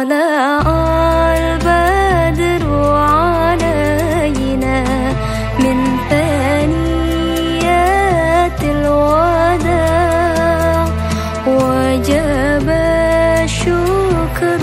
طلع البدر علينا من ثنيات الوداع وجب الشكر